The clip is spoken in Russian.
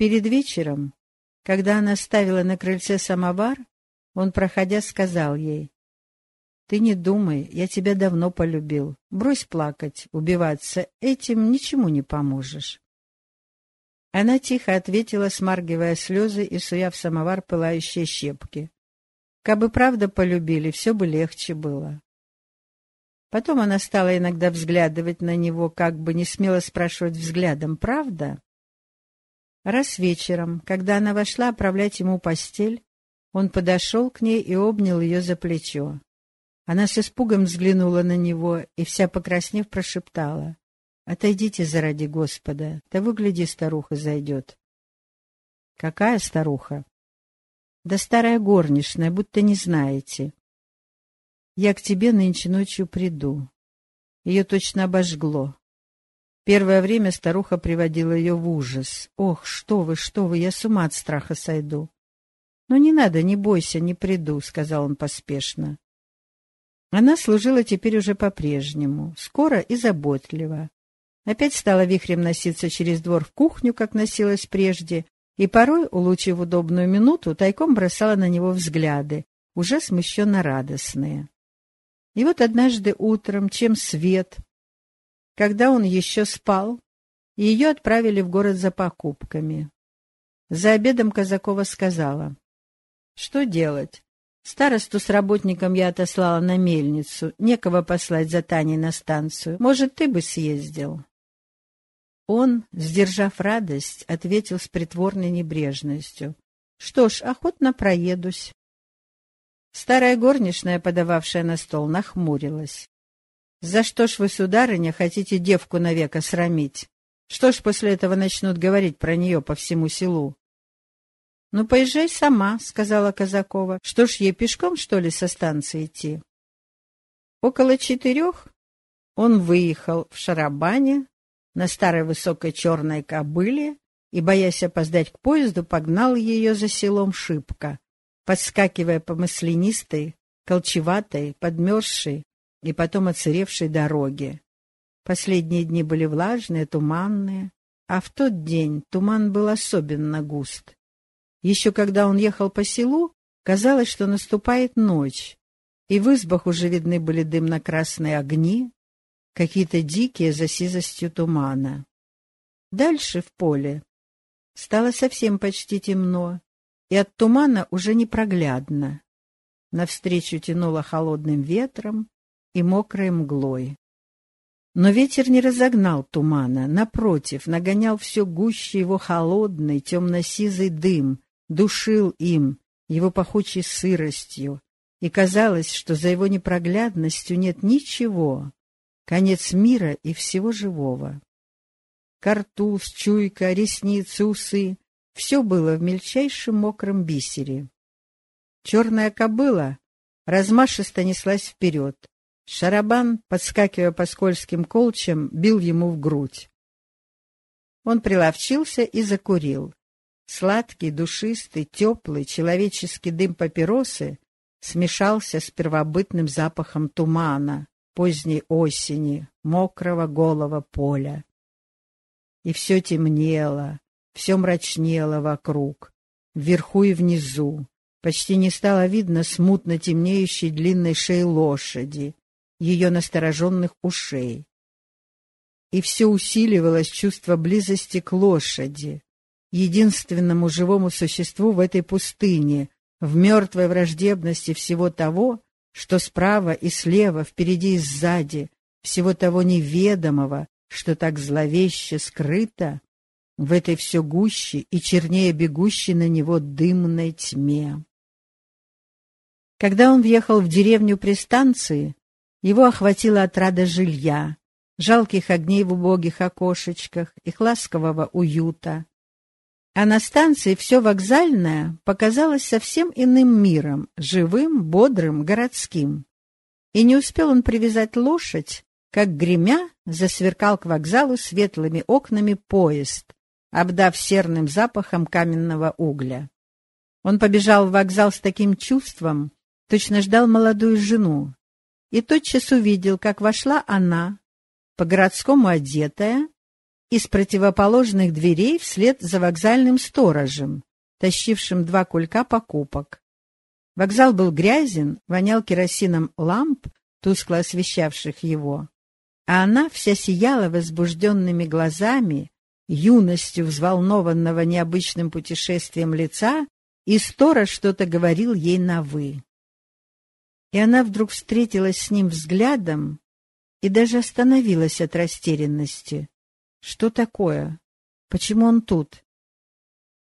Перед вечером, когда она ставила на крыльце самовар, он, проходя, сказал ей, «Ты не думай, я тебя давно полюбил. Брось плакать, убиваться, этим ничему не поможешь». Она тихо ответила, смаргивая слезы и суя в самовар пылающие щепки. Кабы правда полюбили, все бы легче было. Потом она стала иногда взглядывать на него, как бы не смело спрашивать взглядом, правда? Раз вечером, когда она вошла оправлять ему постель, он подошел к ней и обнял ее за плечо. Она с испугом взглянула на него и, вся покраснев, прошептала. Отойдите заради Господа, да выгляди, старуха зайдет. Какая старуха? Да старая горничная, будто не знаете. Я к тебе нынче ночью приду. Ее точно обожгло. Первое время старуха приводила ее в ужас. «Ох, что вы, что вы, я с ума от страха сойду». «Ну не надо, не бойся, не приду», — сказал он поспешно. Она служила теперь уже по-прежнему, скоро и заботливо. Опять стала вихрем носиться через двор в кухню, как носилась прежде, и порой, улучив удобную минуту, тайком бросала на него взгляды, уже смущенно радостные. И вот однажды утром, чем свет, когда он еще спал, ее отправили в город за покупками. За обедом Казакова сказала, «Что делать? Старосту с работником я отослала на мельницу, некого послать за Таней на станцию. Может, ты бы съездил?» Он, сдержав радость, ответил с притворной небрежностью. «Что ж, охотно проедусь». Старая горничная, подававшая на стол, нахмурилась. «За что ж вы, сударыня, хотите девку навека срамить? Что ж после этого начнут говорить про нее по всему селу?» «Ну, поезжай сама», — сказала Казакова. «Что ж, ей пешком, что ли, со станции идти?» Около четырех он выехал в шарабане, на старой высокой черной кобыле и, боясь опоздать к поезду, погнал ее за селом шибко, подскакивая по маслянистой, колчеватой, подмерзшей и потом оцаревшей дороге. Последние дни были влажные, туманные, а в тот день туман был особенно густ. Еще когда он ехал по селу, казалось, что наступает ночь, и в избах уже видны были дымно-красные огни, какие-то дикие за сизостью тумана. Дальше в поле стало совсем почти темно, и от тумана уже непроглядно. Навстречу тянуло холодным ветром и мокрой мглой. Но ветер не разогнал тумана, напротив, нагонял все гуще его холодный, темно-сизый дым, душил им, его пахучей сыростью, и казалось, что за его непроглядностью нет ничего, конец мира и всего живого. Картуз, чуйка, ресницы, усы — все было в мельчайшем мокром бисере. Черная кобыла размашисто неслась вперед. Шарабан, подскакивая по скользким колчам, бил ему в грудь. Он приловчился и закурил. Сладкий, душистый, теплый, человеческий дым папиросы смешался с первобытным запахом тумана, поздней осени, мокрого голого поля. И все темнело, все мрачнело вокруг, вверху и внизу. Почти не стало видно смутно темнеющей длинной шеи лошади, ее настороженных ушей. И все усиливалось чувство близости к лошади, единственному живому существу в этой пустыне, в мертвой враждебности всего того, что справа и слева, впереди и сзади, всего того неведомого, что так зловеще скрыто в этой все гуще и чернее бегущей на него дымной тьме. Когда он въехал в деревню при станции, его охватила отрада жилья, жалких огней в убогих окошечках, их ласкового уюта, а на станции все вокзальное показалось совсем иным миром, живым, бодрым, городским. И не успел он привязать лошадь, как, гремя, засверкал к вокзалу светлыми окнами поезд, обдав серным запахом каменного угля. Он побежал в вокзал с таким чувством, точно ждал молодую жену, и тотчас увидел, как вошла она, по-городскому одетая, из противоположных дверей вслед за вокзальным сторожем, тащившим два кулька покупок. Вокзал был грязен, вонял керосином ламп, тускло освещавших его. А она вся сияла возбужденными глазами, юностью взволнованного необычным путешествием лица, и сторож что-то говорил ей на «вы». И она вдруг встретилась с ним взглядом и даже остановилась от растерянности. Что такое? Почему он тут?